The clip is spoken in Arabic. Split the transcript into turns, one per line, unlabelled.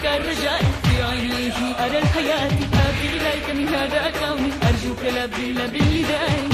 بك الرجاء في عينيه. أرى الحياة آتي إليك من هذا كوني أرجوك لبي لبي لدائي